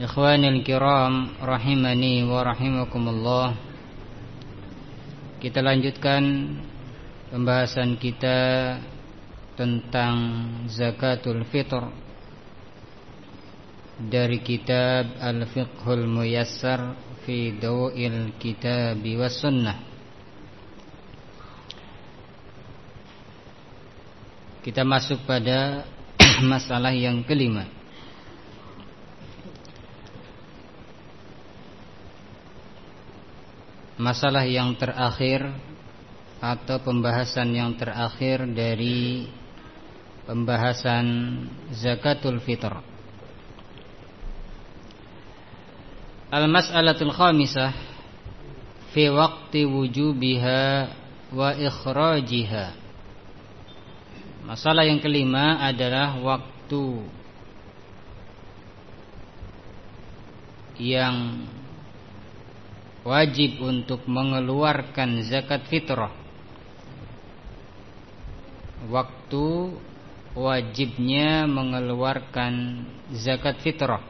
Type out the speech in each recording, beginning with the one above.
Ikhwanil kiram rahimani wa rahimakumullah. Kita lanjutkan pembahasan kita tentang zakatul fitr dari kitab Al-Fiqhul Muyassar fi Dawil Kitab was Sunnah. Kita masuk pada masalah yang kelima masalah yang terakhir atau pembahasan yang terakhir dari pembahasan zakatul fitr. Al-mas'alatul khamisah fi waqti wujubiha wa ikhrajiha. Masalah yang kelima adalah waktu yang wajib untuk mengeluarkan zakat fitrah. Waktu wajibnya mengeluarkan zakat fitrah.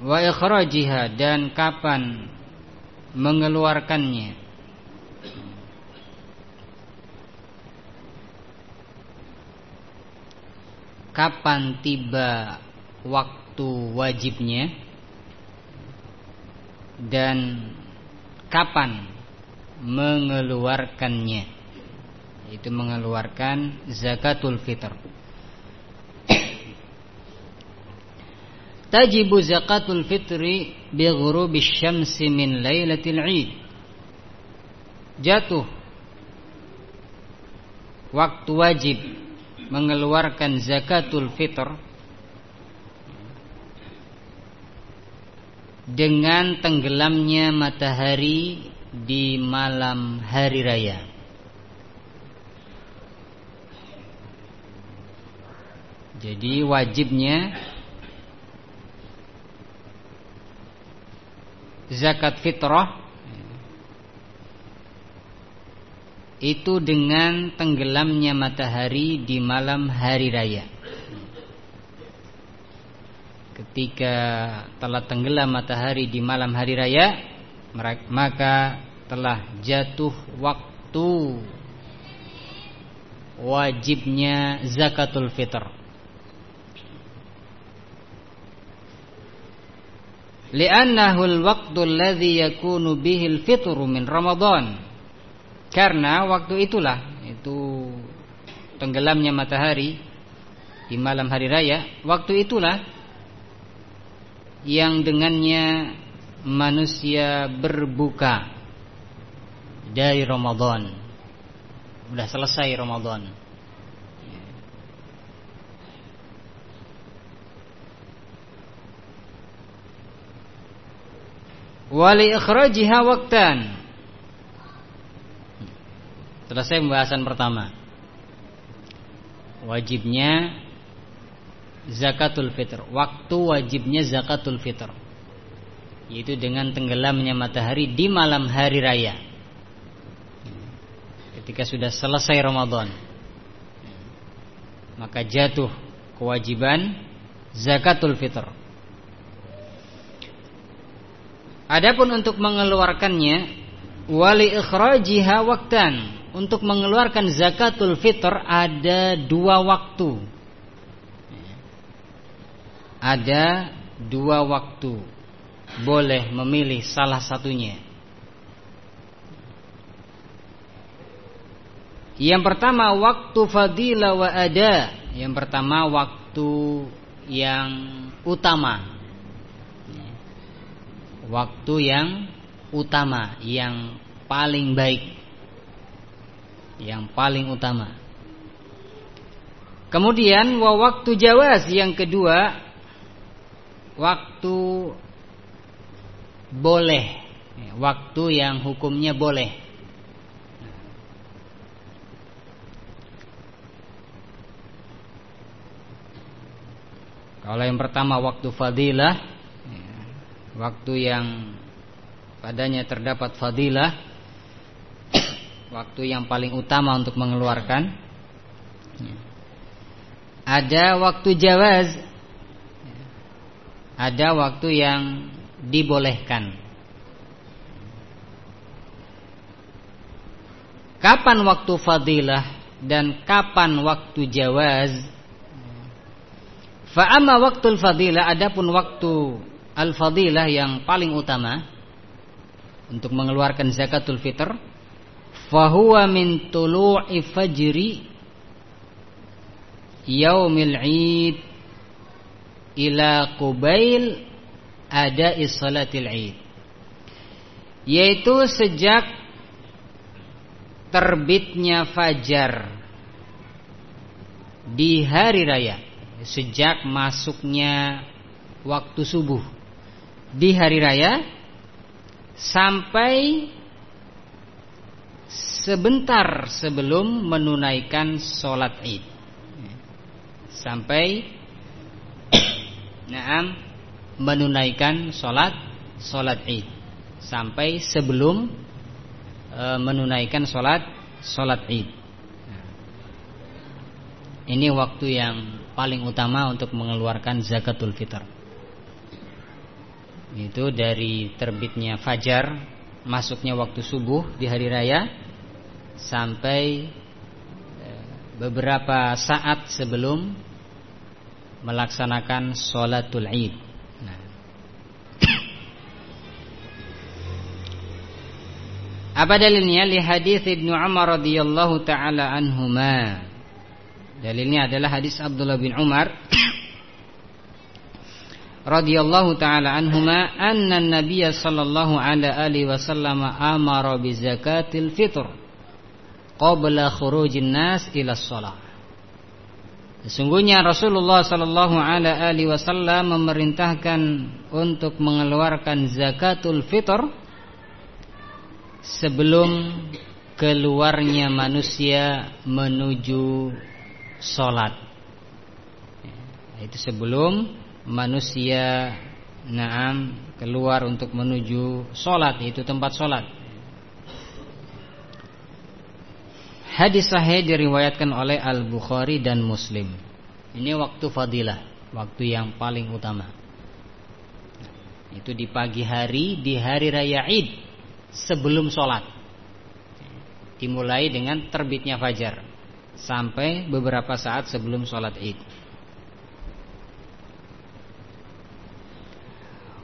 Wa ikhrajiha dan kapan mengeluarkannya kapan tiba waktu wajibnya? Dan kapan mengeluarkannya? Itu mengeluarkan zakatul fitr. Tajibu zakatul fitri bi ghurubi syamsi min lailatul id jatuh waktu wajib mengeluarkan zakatul fitr dengan tenggelamnya matahari di malam hari raya. Jadi wajibnya zakat fitrah itu dengan tenggelamnya matahari di malam hari raya. Ketika telah tenggelam matahari di malam hari raya, maka telah jatuh waktu wajibnya zakatul fitr. Li'annahu al-waqtu alladhi yakunu bihi al-fitru min Ramadan karena waktu itulah itu tenggelamnya matahari di malam hari raya, waktu itulah yang dengannya manusia berbuka dari Ramadan. Sudah selesai Ramadan. Wali ikhrajiha waktan Selesai pembahasan pertama Wajibnya Zakatul fitr. Waktu wajibnya zakatul fitr Yaitu dengan tenggelamnya matahari di malam hari raya. Ketika sudah selesai Ramadan Maka jatuh kewajiban Zakatul fitr. Adapun untuk mengeluarkannya Wali ikhrajiha waktan untuk mengeluarkan zakatul fitr ada dua waktu. Ada dua waktu. Boleh memilih salah satunya. Yang pertama waktu fadilah wa ada. Yang pertama waktu yang utama. Waktu yang utama, yang paling baik yang paling utama. Kemudian wa waktu jawaz yang kedua waktu boleh, waktu yang hukumnya boleh. Kalau yang pertama waktu fadilah, waktu yang padanya terdapat fadilah, waktu yang paling utama untuk mengeluarkan. Ada waktu jawaz, ada waktu yang dibolehkan. Kapan waktu fadilah dan kapan waktu jawaz? Fa'amma waktu fadilah adapun waktu al-fadilah yang paling utama untuk mengeluarkan zakatul fitr fahuwa min tulu'i fajri yaumil 'id ila qubail ada salatil 'id yaitu sejak terbitnya fajar di hari raya sejak masuknya waktu subuh di hari raya sampai sebentar sebelum menunaikan sholat id. Sampai naam menunaikan sholat sholat id. Sampai sebelum e, menunaikan sholat sholat id. Ini waktu yang paling utama untuk mengeluarkan zakatul fitr. Itu dari terbitnya fajar masuknya waktu subuh di hari raya sampai eh, beberapa saat sebelum melaksanakan sholatul id. Nah. Apa dalilnya? Li hadis Ibnu Umar radhiyallahu taala anhuma. Dalilnya adalah hadis Abdullah bin Umar radhiyallahu taala anhuma anna an-nabiy sallallahu alaihi wasallam amara bi zakatil fitr qabla khurujin nas ila shalah Sesungguhnya Rasulullah sallallahu alaihi wasallam memerintahkan untuk mengeluarkan zakatul fitr sebelum keluarnya manusia menuju salat. Itu sebelum manusia naam keluar untuk menuju solat itu tempat solat. Hadis sahih diriwayatkan oleh Al Bukhari dan Muslim. Ini waktu fadilah, waktu yang paling utama. Itu di pagi hari di hari raya Id sebelum solat. Dimulai dengan terbitnya fajar sampai beberapa saat sebelum solat Id.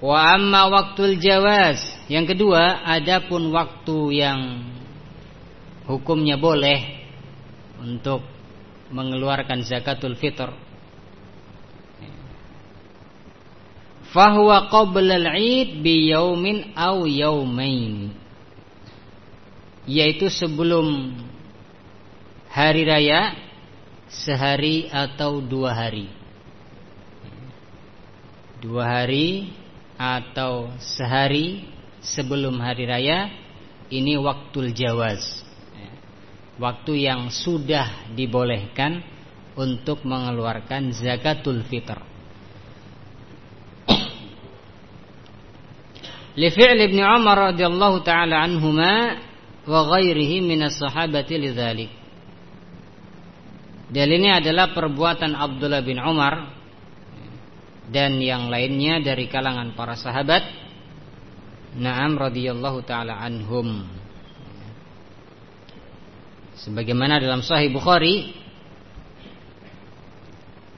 Wa amma waktul jawaz Yang kedua Adapun waktu yang Hukumnya boleh Untuk Mengeluarkan zakatul fitr. Fahuwa qabla al-id Bi yaumin au yaumain. Yaitu sebelum Hari raya Sehari atau dua hari. Dua hari atau sehari sebelum hari raya ini waktu jawaz waktu yang sudah dibolehkan untuk mengeluarkan zakatul fitr. Li fi'l ibn Umar radhiyallahu taala anhuma wa ghairihi min as-sahabati lidzalik Dalilnya adalah perbuatan Abdullah bin Umar dan yang lainnya dari kalangan para sahabat. Naam radhiyallahu taala anhum Sebagaimana dalam Sahih Bukhari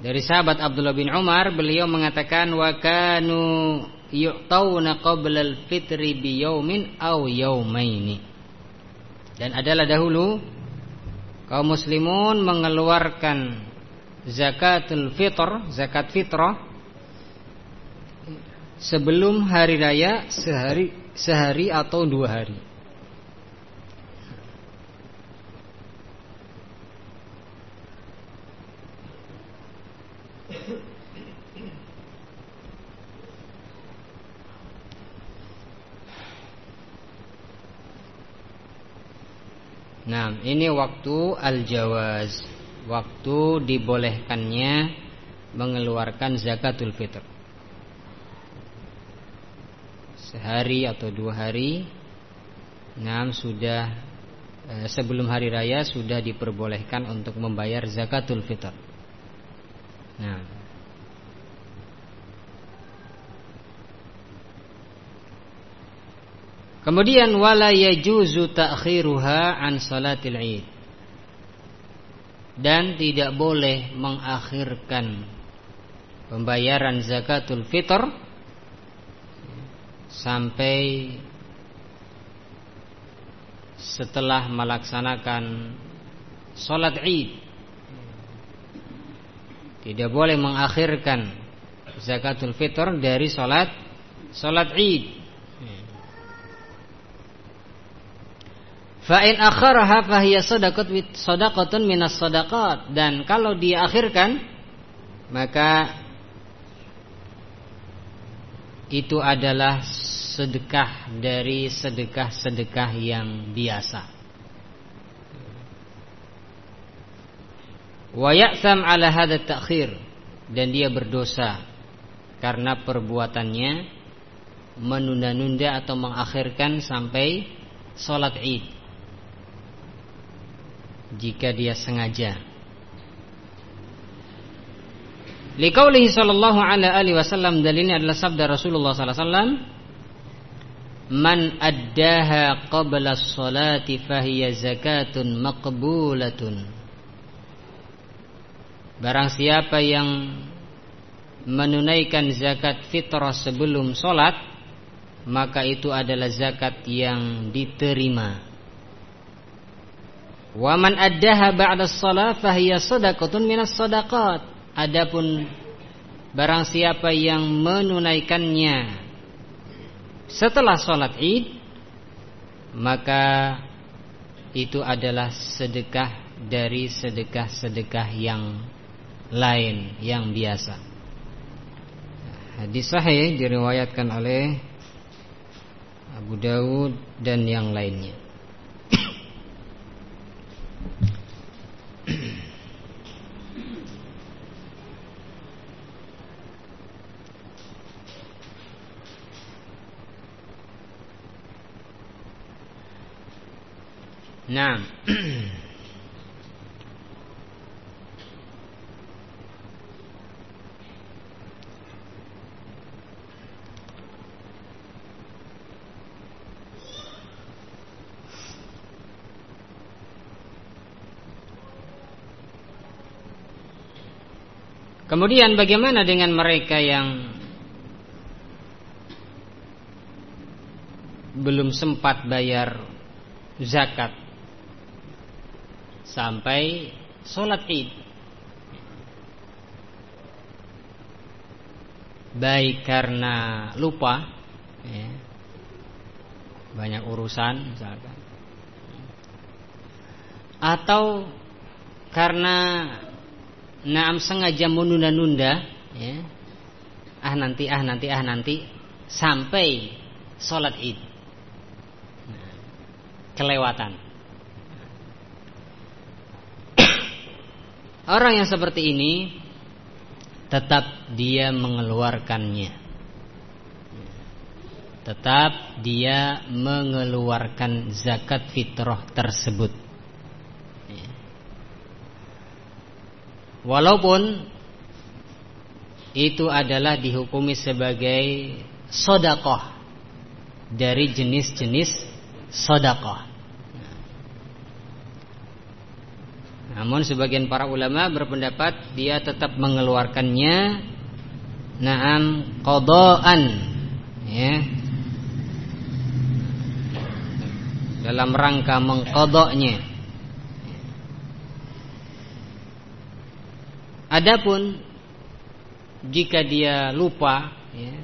dari sahabat Abdullah bin Umar beliau mengatakan wa kanu yu'tauna qabla al-fitri bi yaumin aw yaumaini dan adalah dahulu kaum muslimun mengeluarkan zakatul fitr zakat fitrah sebelum hari raya sehari sehari atau dua hari. Nah, ini waktu al-jawaz, waktu dibolehkannya mengeluarkan zakatul fitr. Sehari atau dua hari, nah sudah eh, sebelum hari raya sudah diperbolehkan untuk membayar zakatul fitr. Nah, Kemudian wala yajuzu ta'khiruha an salatil Id. Dan tidak boleh mengakhirkan pembayaran zakatul fitr sampai setelah melaksanakan salat Id. Tidak boleh mengakhirkan zakatul fitr dari salat salat Id. Fa in akharaha fahiya sadaqat sadaqatun minas sadaqat. Dan kalau diakhirkan maka itu adalah sedekah dari sedekah-sedekah yang biasa. Wa ya'sam ala hadha ta'khir. Dan dia berdosa karena perbuatannya menunda-nunda atau mengakhirkan sampai salat Id jika dia sengaja. Liqaulihi sallallahu alaihi wasallam dalilnya adalah sabda Rasulullah sallallahu alaihi wasallam Man addaha qabla sholati fahiya zakatun maqbulatun Barang siapa yang menunaikan zakat fitrah sebelum sholat Maka itu adalah zakat yang diterima Wa man addaha ba'da shalah fahiya shadaqatun minas shadaqat. Adapun barang siapa yang menunaikannya setelah salat Id maka itu adalah sedekah dari sedekah-sedekah yang lain yang biasa. Hadis sahih diriwayatkan oleh Abu Dawud dan yang lainnya. Nah. Kemudian bagaimana dengan mereka yang belum sempat bayar zakat sampai sholat id. Baik karena lupa ya, banyak urusan misalkan. Atau karena naam sengaja menunda-nunda ya, ah nanti ah nanti ah nanti sampai sholat id. Nah, kelewatan Orang yang seperti ini tetap dia mengeluarkannya. Tetap dia mengeluarkan zakat fitrah tersebut. Walaupun itu adalah dihukumi sebagai sodakoh dari jenis-jenis sodakoh. Namun sebagian para ulama berpendapat dia tetap mengeluarkannya na'am qadaan ya. Dalam rangka mengkodoknya Adapun jika dia lupa ya,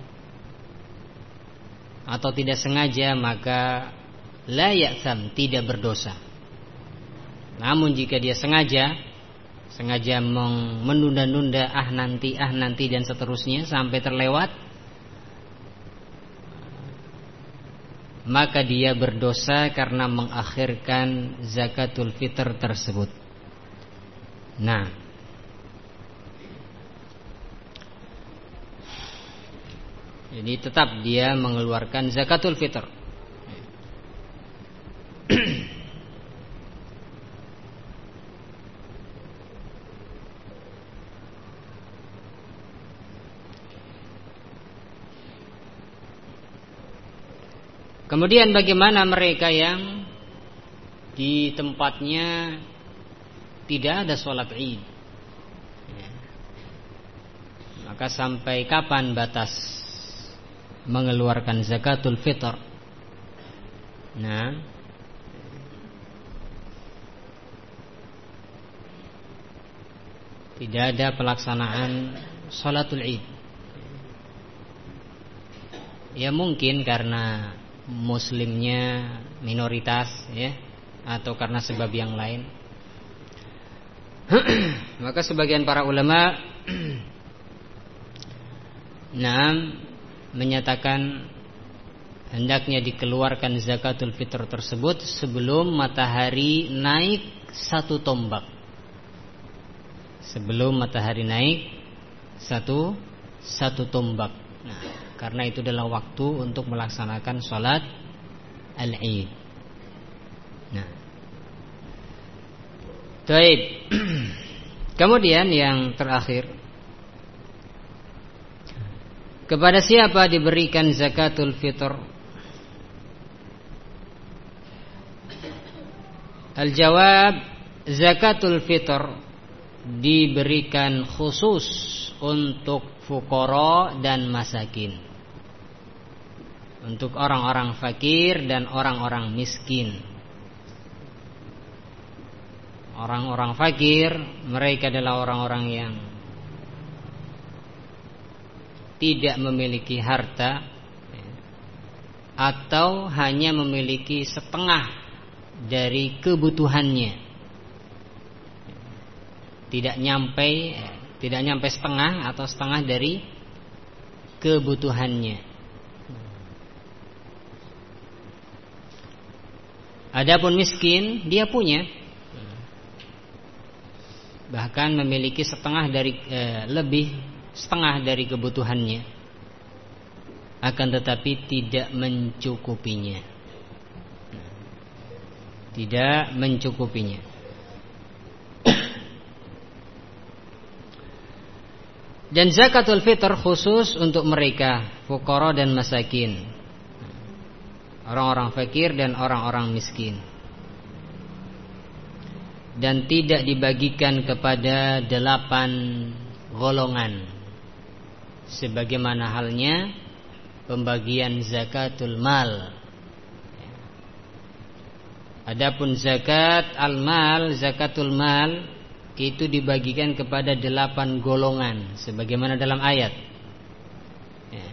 atau tidak sengaja maka la ya'sam tidak berdosa. Namun jika dia sengaja sengaja menunda-nunda ah nanti ah nanti dan seterusnya sampai terlewat maka dia berdosa karena mengakhirkan zakatul fitr tersebut. Nah, jadi tetap dia mengeluarkan zakatul fitr. Kemudian bagaimana mereka yang di tempatnya tidak ada sholat id? Ya. Maka sampai kapan batas mengeluarkan zakatul fitr? Nah, tidak ada pelaksanaan sholatul id. Ya mungkin karena muslimnya minoritas ya atau karena sebab yang lain. Maka sebagian para ulama nah menyatakan hendaknya dikeluarkan zakatul fitr tersebut sebelum matahari naik satu tombak. Sebelum matahari naik satu satu tombak karena itu adalah waktu untuk melaksanakan sholat al-Id. Nah. Taib. Kemudian yang terakhir Kepada siapa diberikan zakatul fitr? Al-jawab Zakatul fitr Diberikan khusus Untuk fukoro dan masakin untuk orang-orang fakir dan orang-orang miskin. Orang-orang fakir mereka adalah orang-orang yang tidak memiliki harta atau hanya memiliki setengah dari kebutuhannya. Tidak nyampe tidak nyampe setengah atau setengah dari kebutuhannya. Adapun miskin dia punya. Bahkan memiliki setengah dari e, lebih setengah dari kebutuhannya. Akan tetapi tidak mencukupinya. Tidak mencukupinya. Dan zakatul fitr khusus untuk mereka fukara dan masakin orang-orang fakir dan orang-orang miskin. Dan tidak dibagikan kepada delapan golongan. Sebagaimana halnya pembagian zakatul mal. Adapun zakat al-mal, zakatul mal itu dibagikan kepada delapan golongan. Sebagaimana dalam ayat. Ya.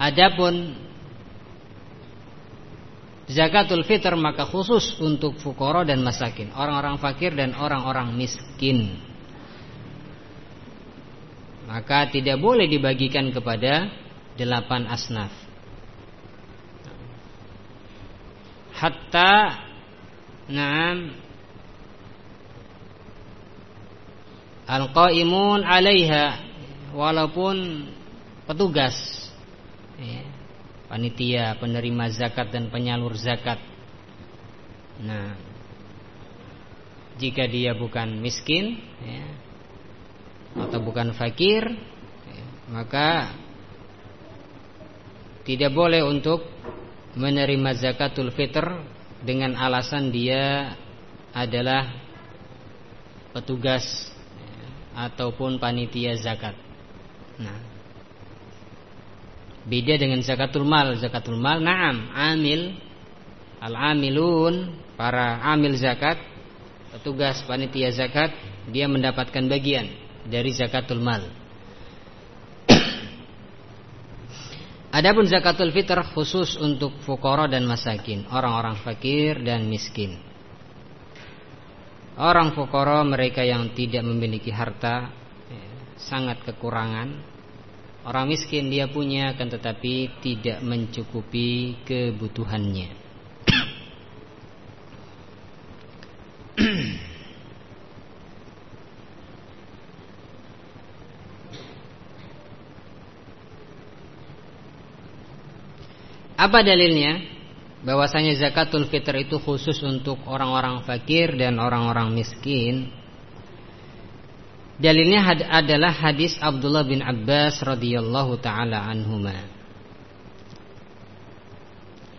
Adapun zakatul fitr maka khusus untuk fukoro dan masakin, orang-orang fakir dan orang-orang miskin. Maka tidak boleh dibagikan kepada delapan asnaf. Hatta Naam Al-qaimun 'alaiha walaupun petugas ya, panitia penerima zakat dan penyalur zakat. Nah, jika dia bukan miskin ya, atau bukan fakir, ya, maka tidak boleh untuk menerima zakatul fitr dengan alasan dia adalah petugas ya, ataupun panitia zakat. Nah, Beda dengan zakatul mal. Zakatul mal na'am, amil al-amilun, para amil zakat, petugas panitia zakat, dia mendapatkan bagian dari zakatul mal. Adapun zakatul fitr khusus untuk fukara dan masakin, orang-orang fakir dan miskin. Orang fukara mereka yang tidak memiliki harta ya, sangat kekurangan. Orang miskin dia punya kan tetapi tidak mencukupi kebutuhannya. Apa dalilnya? bahwasanya zakatul fitr itu khusus untuk orang-orang fakir dan orang-orang miskin. Dalilnya had adalah hadis Abdullah bin Abbas radhiyallahu taala anhuma.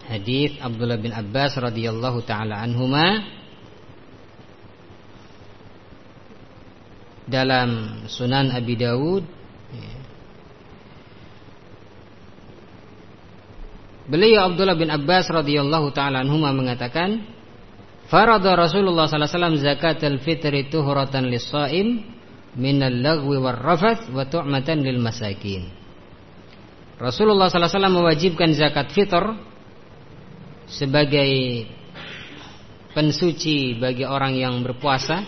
Hadis Abdullah bin Abbas radhiyallahu taala anhuma dalam Sunan Abi Dawud Beliau Abdullah bin Abbas radhiyallahu taala anhuma mengatakan, "Farada Rasulullah sallallahu alaihi wasallam zakatul fitri tuhuratan lis-shaim minal lagwi war rafath wa tu'matan lil masakin." Rasulullah sallallahu alaihi wasallam mewajibkan zakat fitr sebagai pensuci bagi orang yang berpuasa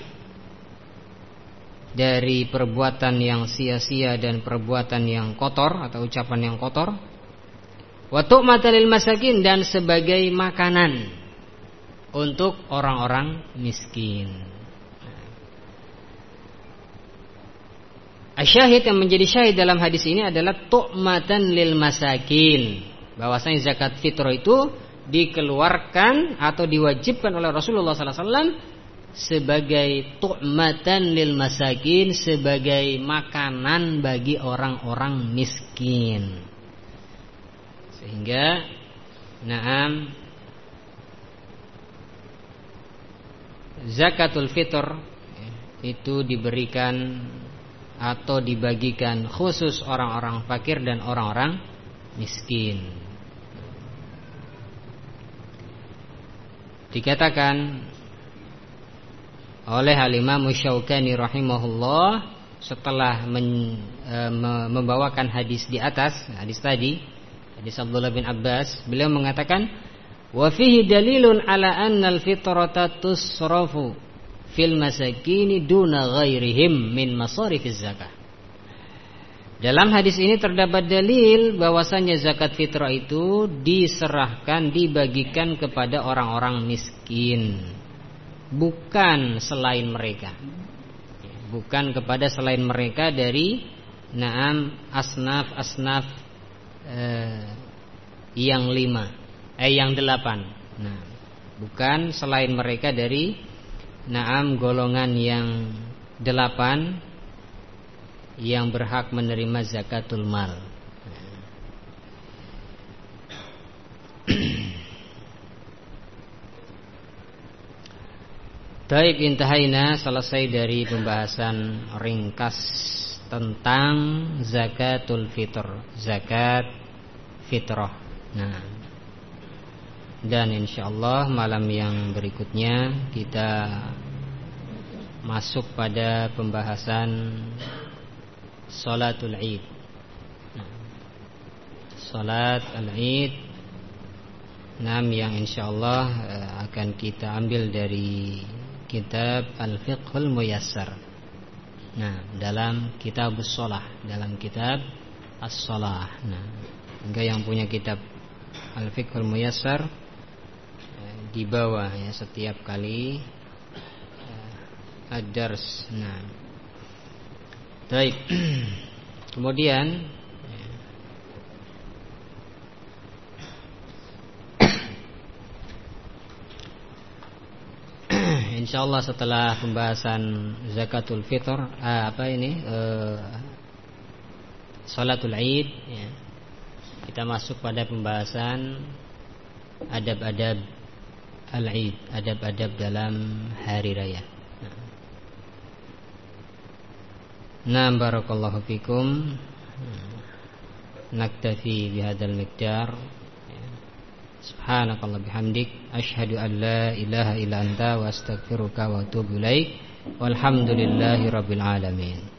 dari perbuatan yang sia-sia dan perbuatan yang kotor atau ucapan yang kotor Watuk matalil masakin dan sebagai makanan untuk orang-orang miskin. Asyahid yang menjadi syahid dalam hadis ini adalah tu'matan lil masakin. Bahwasanya zakat fitrah itu dikeluarkan atau diwajibkan oleh Rasulullah SAW sebagai tu'matan lil masakin sebagai makanan bagi orang-orang miskin. Sehingga Naam Zakatul fitr Itu diberikan Atau dibagikan Khusus orang-orang fakir dan orang-orang Miskin. Dikatakan Oleh Halimah Musyaukani rahimahullah Setelah men, e, membawakan hadis di atas Hadis tadi Hadis Abdullah bin Abbas beliau mengatakan wa fihi dalilun ala anna al-fitrata tusrafu fil masakini duna ghairihim min masarifiz zakah. Dalam hadis ini terdapat dalil bahwasanya zakat fitrah itu diserahkan dibagikan kepada orang-orang miskin bukan selain mereka. Bukan kepada selain mereka dari naam asnaf-asnaf eh, yang lima, eh yang delapan. Nah, bukan selain mereka dari naam golongan yang delapan yang berhak menerima zakatul mal. Taib intahaina selesai dari pembahasan ringkas tentang zakatul fitr, zakat fitrah. Nah, dan insyaallah malam yang berikutnya kita masuk pada pembahasan salatul Id. Nah, salat al-Id Nam yang insyaallah eh, akan kita ambil dari kitab Al-Fiqhul Muyassar. Nah, dalam kitab sholah dalam kitab as-sholah. Nah, hingga yang punya kitab Al-Fiqhul Muyassar di bawah ya setiap kali eh, ad-dars. Nah. Baik. Kemudian insyaallah setelah pembahasan zakatul fitr eh, apa ini eh, salatul id ya, kita masuk pada pembahasan adab-adab al-id adab-adab dalam hari raya. Nah barakallahu fikum. Naktafi bihadzal miqdar. Subhanakallah bihamdik. Ashadu an la ilaha illa anta Wa astagfiruka wa atubu ilaik. Walhamdulillahi rabbil alamin